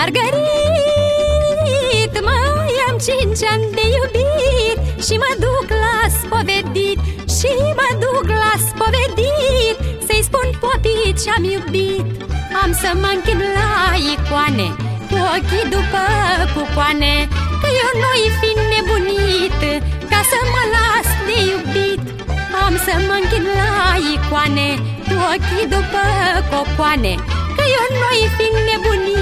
Margarit, mai am cinci ani de iubit Și mă duc la spovedit Și popii ce-am iubit. Am să mă închin la icoane Cu ochii după cucoane Că eu nu-i fi nebunit Ca să mă las de iubit. Am să mă închin la icoane Cu ochii după cocoane Că eu nu-i fi nebunit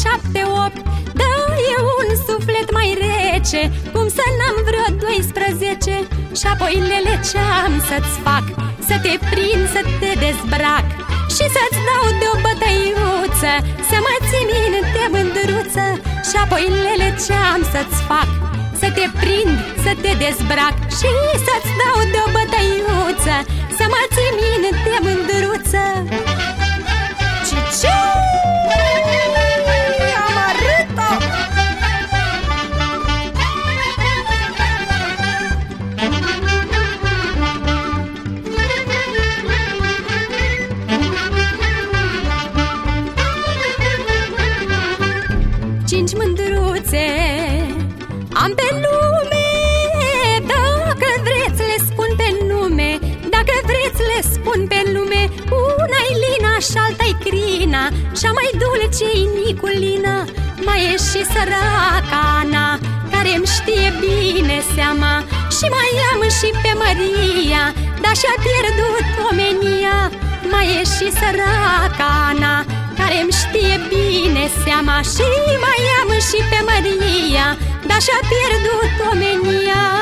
șapte opt Dă eu un suflet mai rece. Cum să n-am vreo 12 Și apoi lele ce-am să-ți fac? Să te prind, să te dezbrac. Și să-ți dau de o bătăiuță Să mă ții minte mândruță. Și apoi lele ce-am să-ți fac? Să te prind, să te dezbrac. Și să-ți dau de o bătăiuță Să mă ții minte mândruță mândruțe am pe lume Dacă vreți le spun pe nume. Dacă vreți le spun pe lume. Una-i Lina și alta-i Crina. Și-a mai dulce-i Niculina. Mai e și săraca Ana Care-mi știe bine seama. Și mai am și pe Maria Dar și-a pierdut omenia. Mai e și săraca Ana care-mi știe bine seama Și mai am și pe Maria Dar și-a pierdut omenia